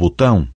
botão